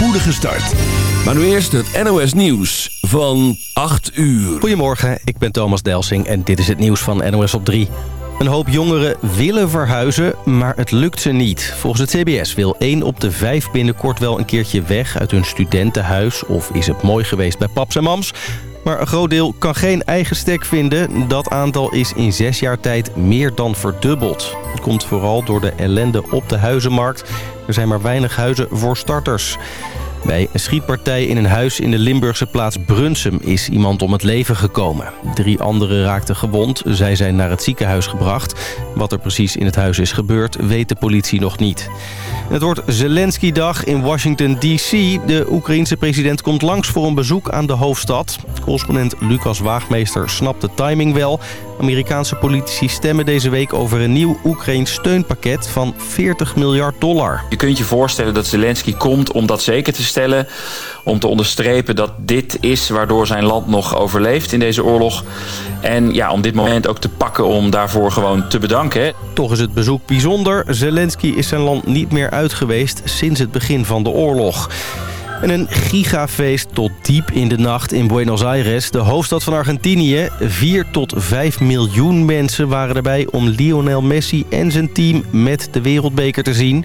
spoedige start. Maar nu eerst het NOS Nieuws van 8 uur. Goedemorgen, ik ben Thomas Delsing en dit is het nieuws van NOS op 3. Een hoop jongeren willen verhuizen, maar het lukt ze niet. Volgens het CBS wil 1 op de 5 binnenkort wel een keertje weg uit hun studentenhuis... of is het mooi geweest bij paps en mams... Maar een groot deel kan geen eigen stek vinden. Dat aantal is in zes jaar tijd meer dan verdubbeld. Het komt vooral door de ellende op de huizenmarkt. Er zijn maar weinig huizen voor starters. Bij een schietpartij in een huis in de Limburgse plaats Brunsum is iemand om het leven gekomen. Drie anderen raakten gewond. Zij zijn naar het ziekenhuis gebracht. Wat er precies in het huis is gebeurd, weet de politie nog niet. Het wordt Zelensky-dag in Washington D.C. De Oekraïense president komt langs voor een bezoek aan de hoofdstad. Correspondent Lucas Waagmeester snapt de timing wel. Amerikaanse politici stemmen deze week over een nieuw Oekraïns steunpakket van 40 miljard dollar. Je kunt je voorstellen dat Zelensky komt om dat zeker te stellen. Om te onderstrepen dat dit is waardoor zijn land nog overleeft in deze oorlog. En ja, om dit moment ook te pakken om daarvoor gewoon te bedanken. Toch is het bezoek bijzonder. Zelensky is zijn land niet meer uit geweest sinds het begin van de oorlog. En een gigafeest tot diep in de nacht in Buenos Aires, de hoofdstad van Argentinië. 4 tot 5 miljoen mensen waren erbij om Lionel Messi en zijn team met de wereldbeker te zien.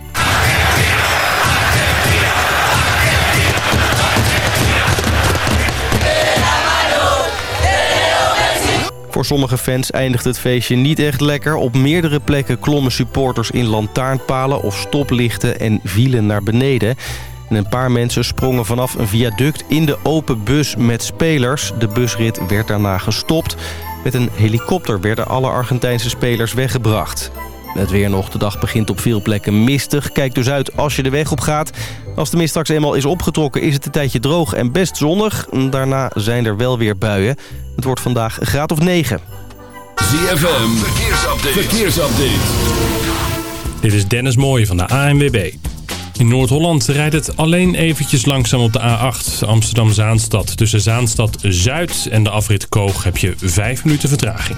Voor sommige fans eindigt het feestje niet echt lekker. Op meerdere plekken klommen supporters in lantaarnpalen of stoplichten en vielen naar beneden. En een paar mensen sprongen vanaf een viaduct in de open bus met spelers. De busrit werd daarna gestopt. Met een helikopter werden alle Argentijnse spelers weggebracht. Het weer nog. De dag begint op veel plekken mistig. Kijk dus uit als je de weg op gaat. Als de mist straks eenmaal is opgetrokken is het een tijdje droog en best zonnig. Daarna zijn er wel weer buien. Het wordt vandaag een graad of 9. ZFM, verkeersupdate. verkeersupdate. Dit is Dennis Mooij van de ANWB. In Noord-Holland rijdt het alleen eventjes langzaam op de A8 Amsterdam-Zaanstad. Tussen Zaanstad-Zuid en de afrit Koog heb je 5 minuten vertraging.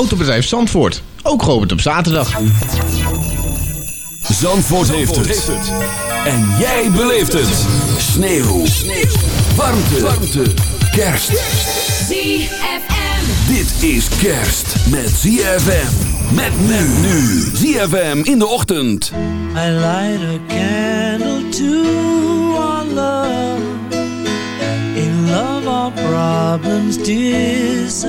Autobedrijf Zandvoort, ook geopend op zaterdag. Zandvoort, heeft, het. En jij beleeft het. Sneeuw. Sneeuw. Warmte. Warmte. Kerst. ZFM. Dit is kerst met ZFM. Met men nu. ZFM in de ochtend. I light a candle to our love. In love our problems disappear.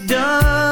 done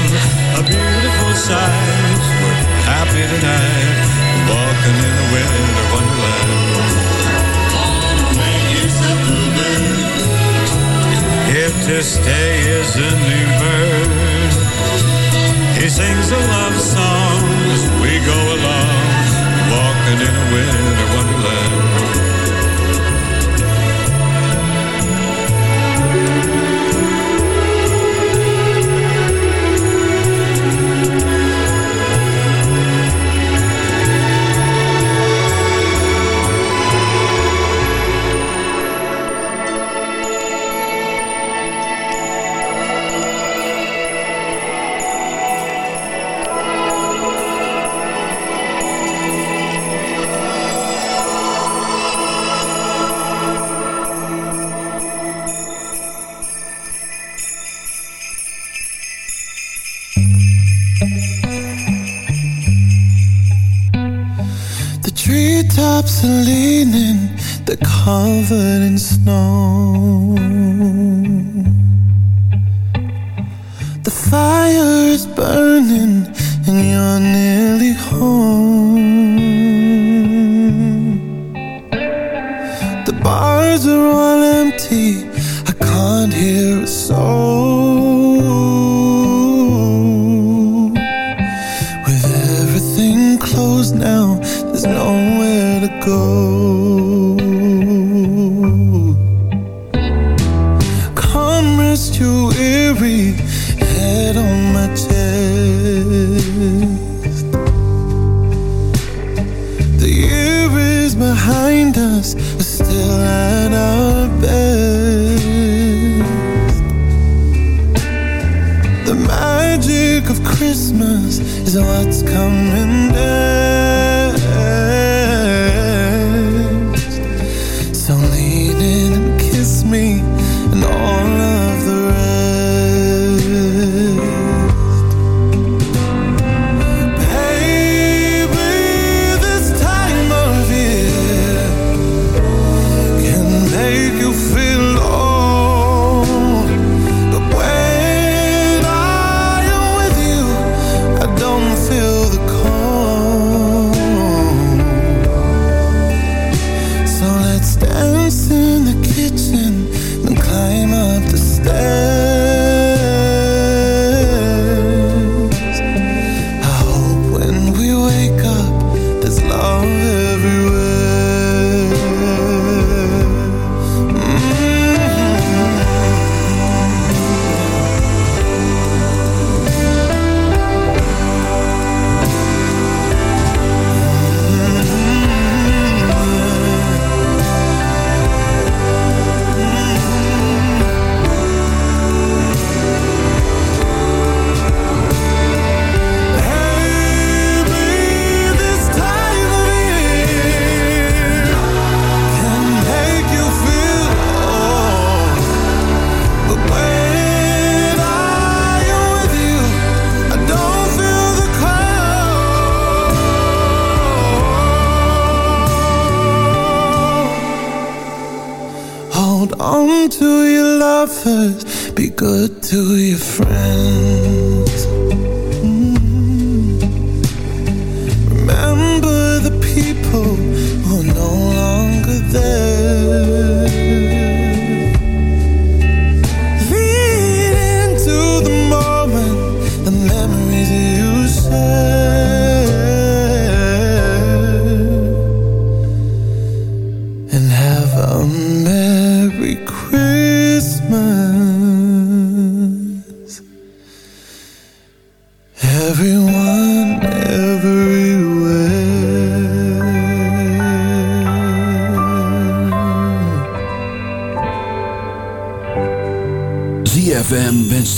a beautiful sight. We're happy tonight, walking in a winter wonderland. If to stay is a new bird, he sings a love song as we go along, walking in a winter behind us We're still at our best. The magic of Christmas Is what's coming next. to your friends.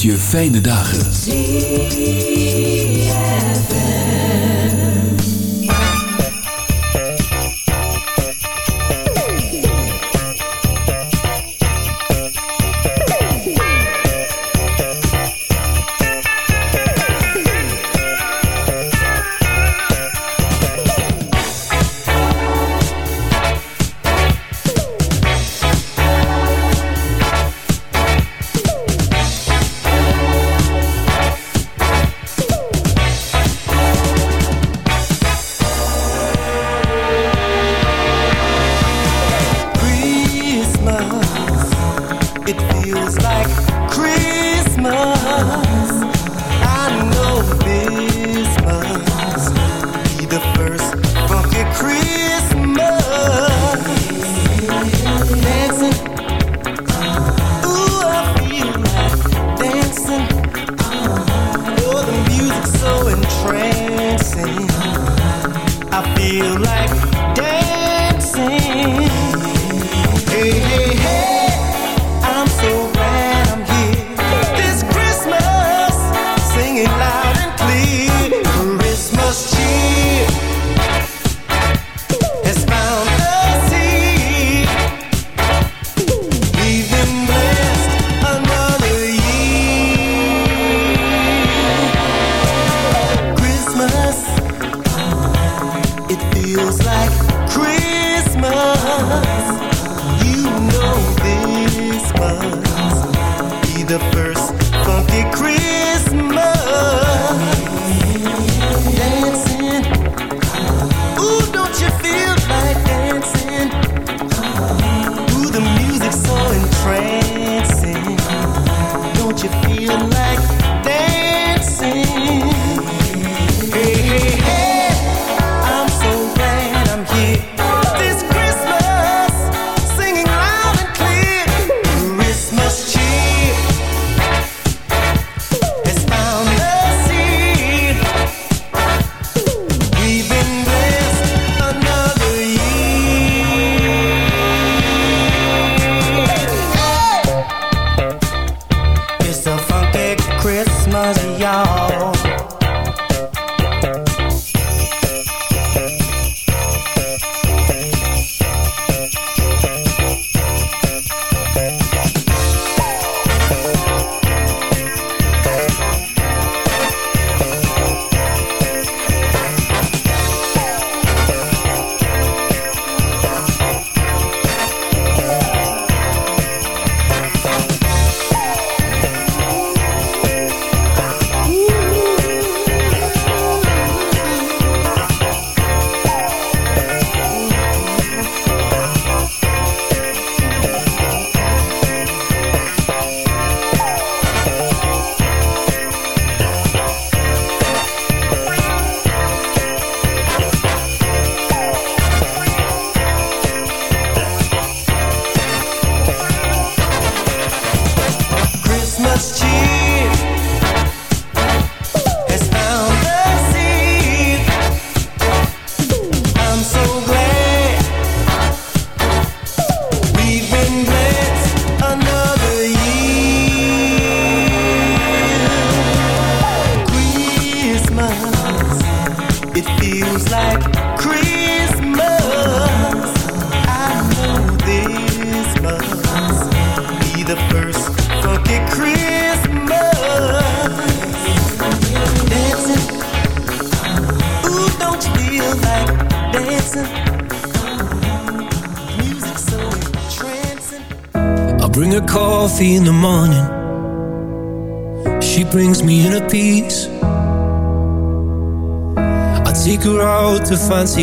je fijne dagen.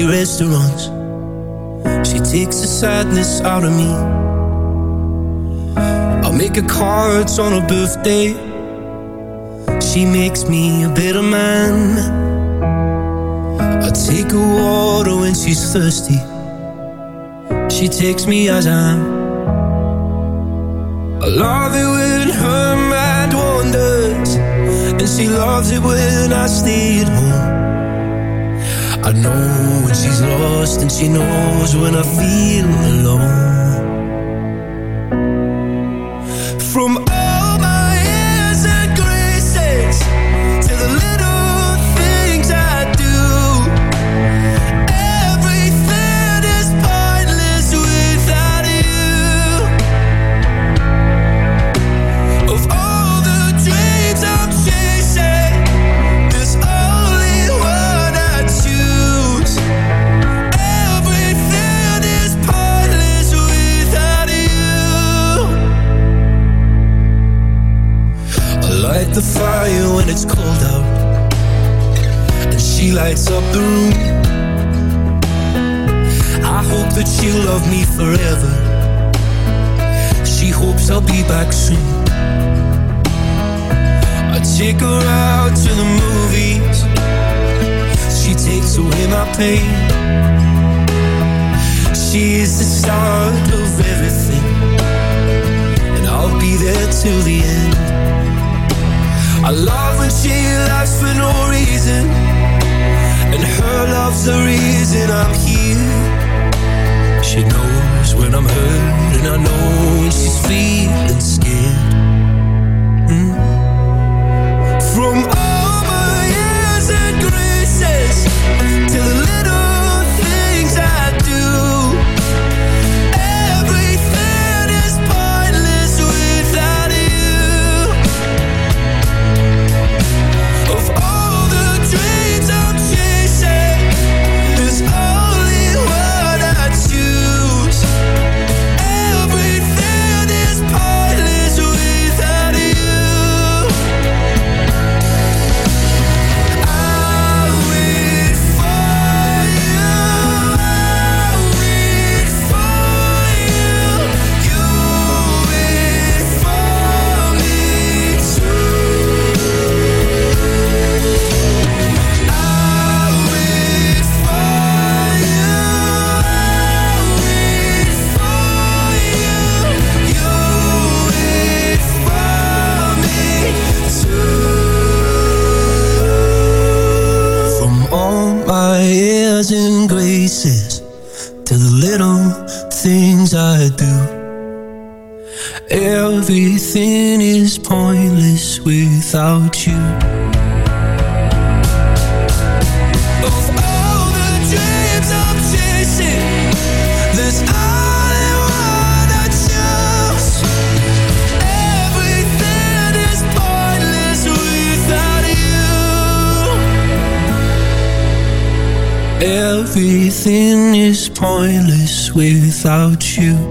Restaurants. She takes the sadness out of me. I make her cards on her birthday. She makes me a better man. I take her water when she's thirsty. She takes me as I am. I love it when her mind wanders And she loves it when I stay at home I know when she's lost and she knows when I feel alone. From forever. She hopes I'll be back soon. I take her out to the movies. She takes away my pain. She is the start of everything, and I'll be there till the end. I love when she laughs for no reason, and her love's the reason I'm here. She knows when I'm hurt, and I know when she's feeling scared. Mm. From all my years and graces to without you.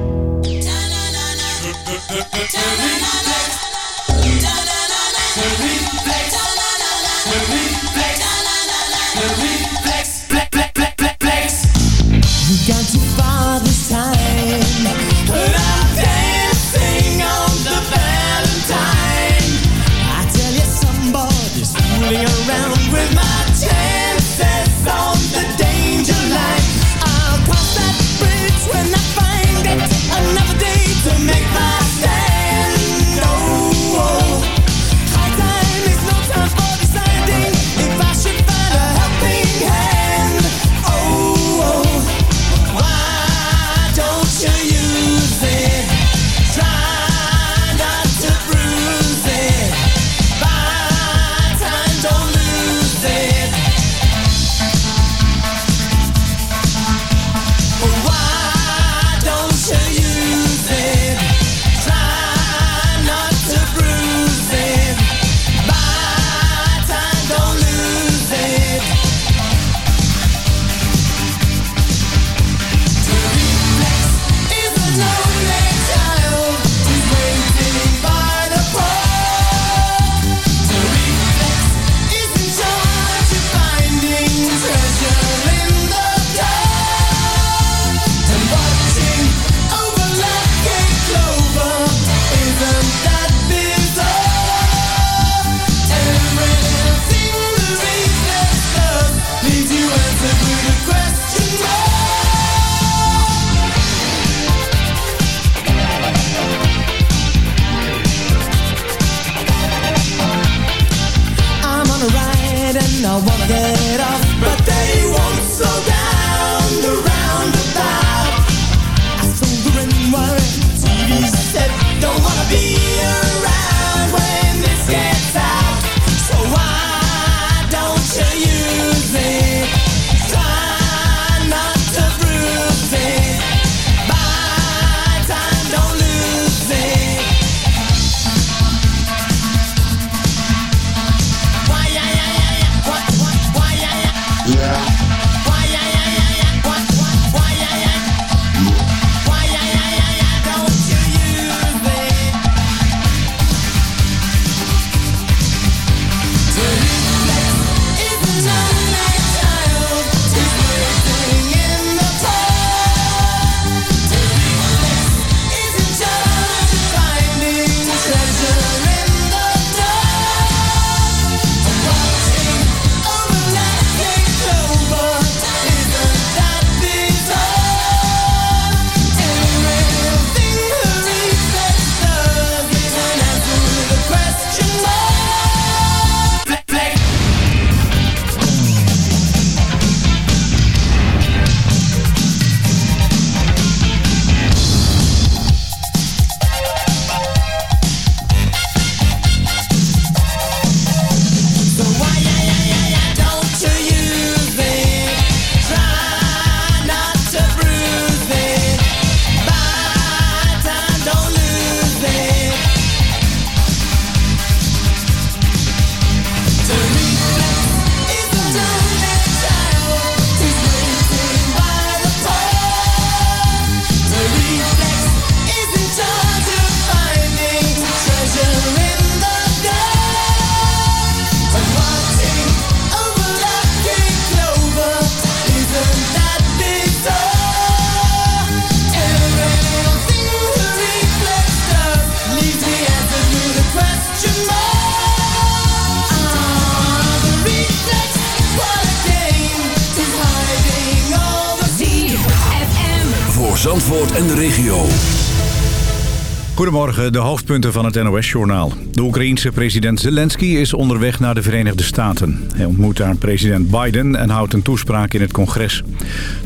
De hoofdpunten van het NOS-journaal. De Oekraïense president Zelensky is onderweg naar de Verenigde Staten. Hij ontmoet daar president Biden en houdt een toespraak in het congres.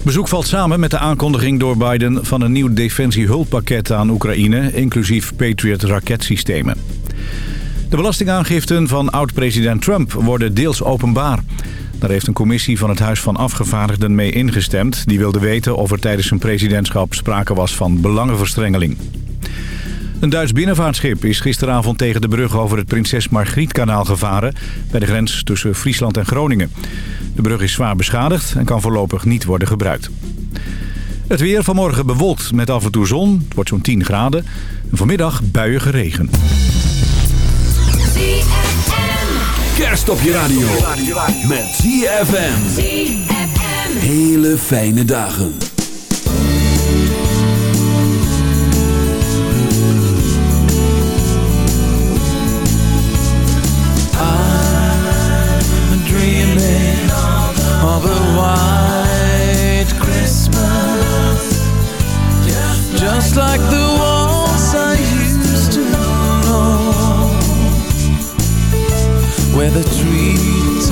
Bezoek valt samen met de aankondiging door Biden... van een nieuw defensiehulppakket aan Oekraïne... inclusief Patriot-raketsystemen. De belastingaangiften van oud-president Trump worden deels openbaar. Daar heeft een commissie van het Huis van Afgevaardigden mee ingestemd. Die wilde weten of er tijdens zijn presidentschap sprake was van belangenverstrengeling. Een Duits binnenvaartschip is gisteravond tegen de brug over het Prinses Margrietkanaal gevaren... bij de grens tussen Friesland en Groningen. De brug is zwaar beschadigd en kan voorlopig niet worden gebruikt. Het weer vanmorgen bewolkt met af en toe zon. Het wordt zo'n 10 graden. En vanmiddag buien geregen. Kerst op je radio. Met ZFM. Hele fijne dagen.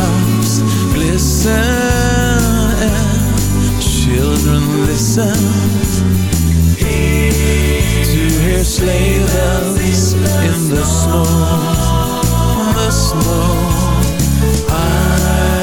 tops glisten and children listen. To hear sleigh bells in the snow, the snow. I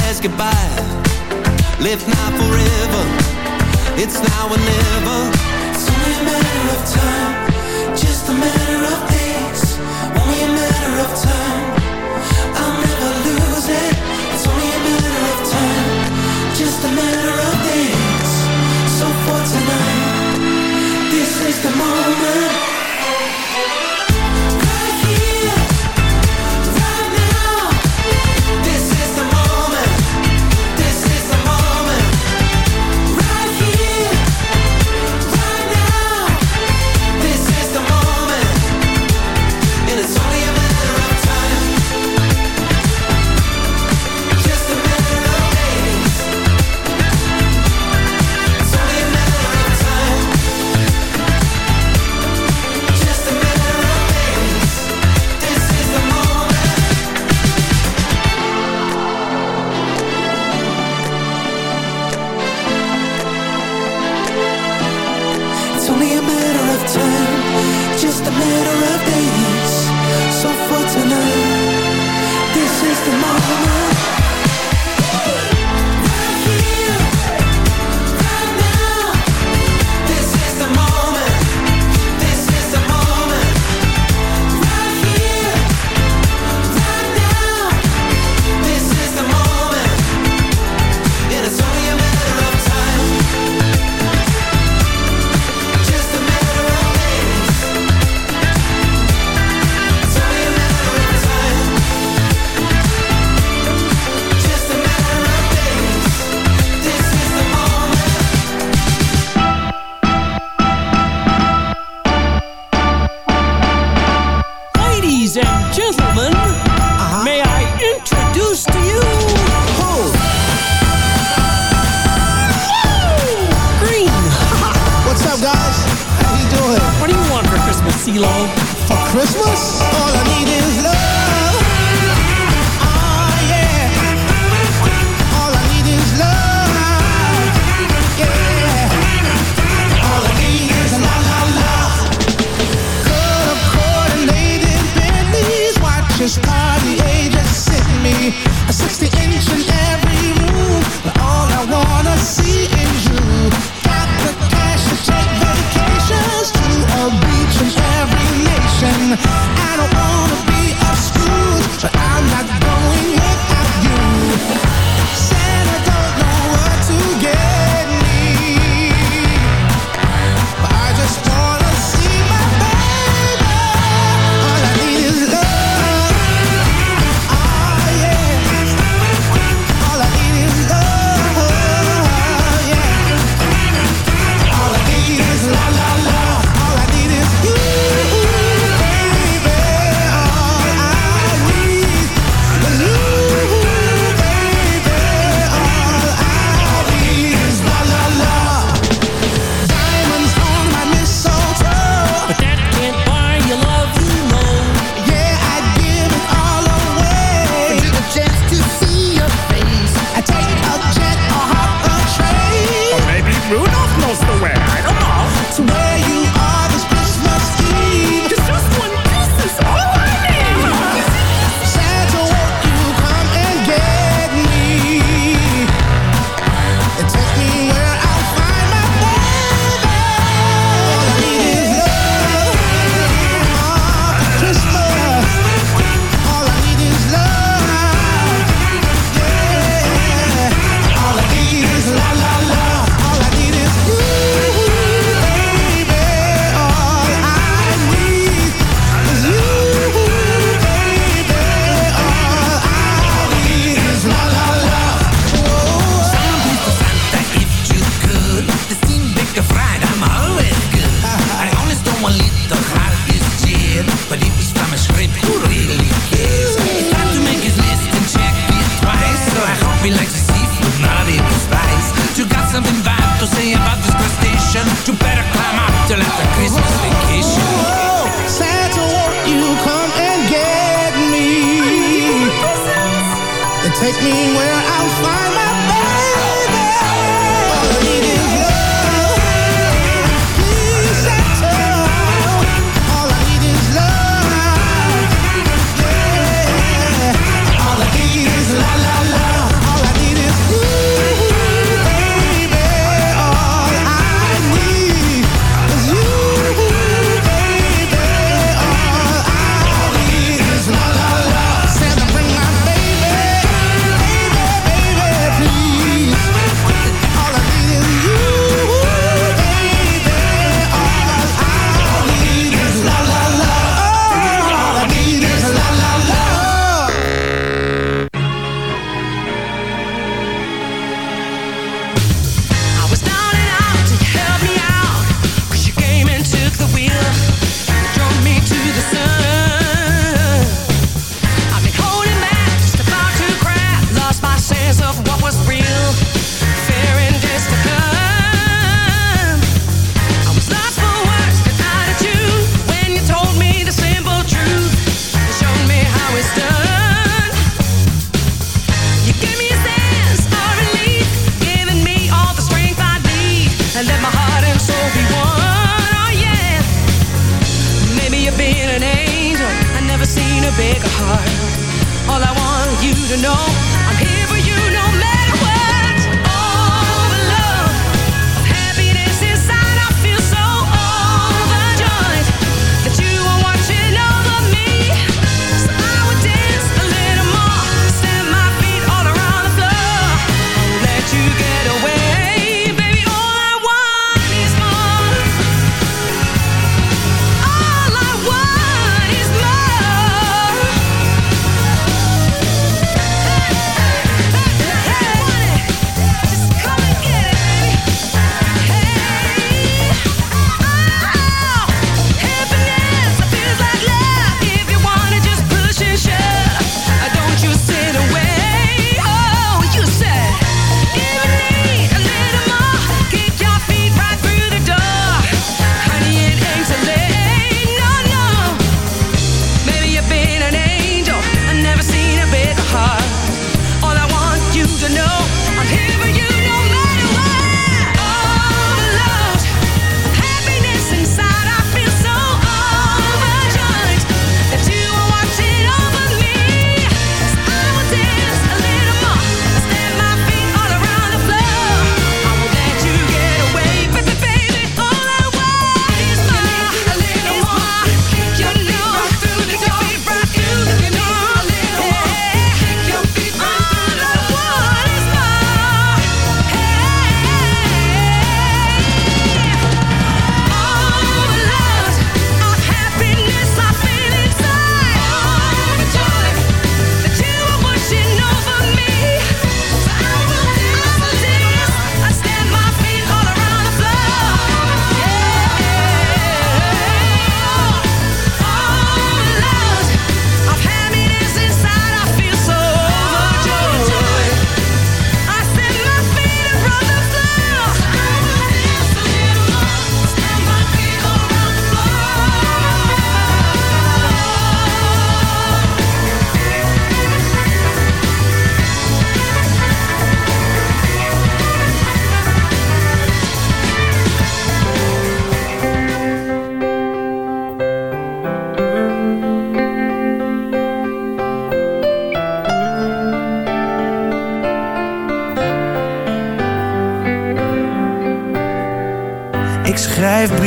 last goodbye. Live now forever. It's now or never. It's only a matter of time. Just a matter of days. Only a matter of time. I'll never lose it. It's only a matter of time. Just a matter of days. So for tonight This is the moment. Ladies and gentlemen, uh -huh. may I introduce to you... Who? Green. What's up, guys? How you doing? What do you want for Christmas, CeeLo? For Christmas? All I need is love.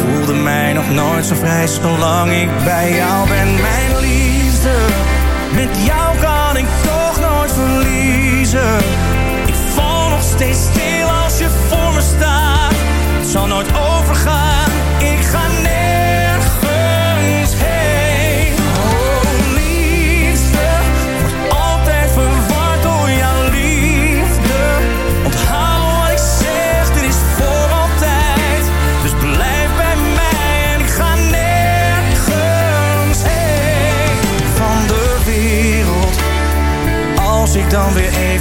voelde mij nog nooit zo vrij zolang ik bij jou ben. Mijn liefde, met jou kan ik toch nooit verliezen. Ik val nog steeds tegen.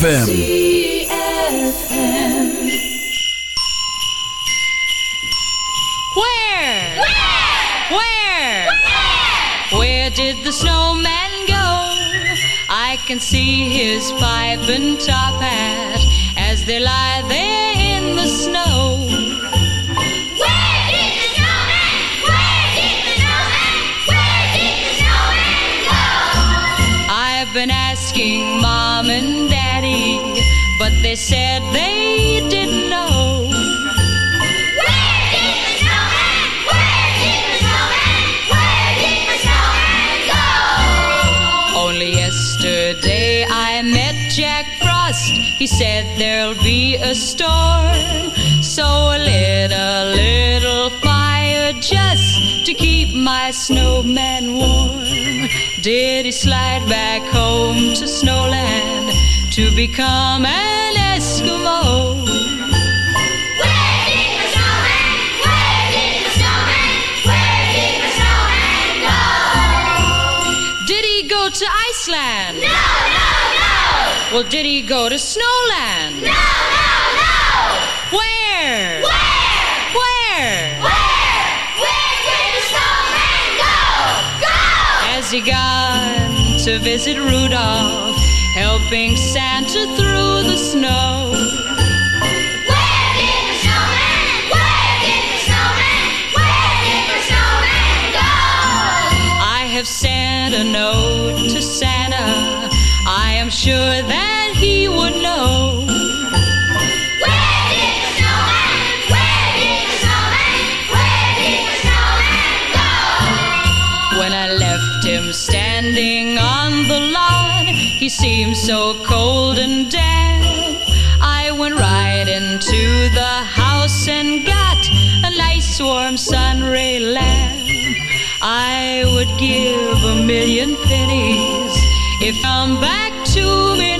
ZFM. He said there'll be a storm, so I lit a little fire just to keep my snowman warm. Did he slide back home to Snowland to become an Eskimo? to Iceland. No! Well, did he go to Snowland? No, no, no! Where? Where? Where? Where? Where did the snowman go? Go! Has he gone to visit Rudolph, helping Santa through the snow? have Santa knows. I'm sure that he would know. Where did the snowman, where did the snowman, where did the snowman go? When I left him standing on the lawn, he seemed so cold and damp. I went right into the house and got a nice warm sunray lamp. I would give a million pennies if I'm back to me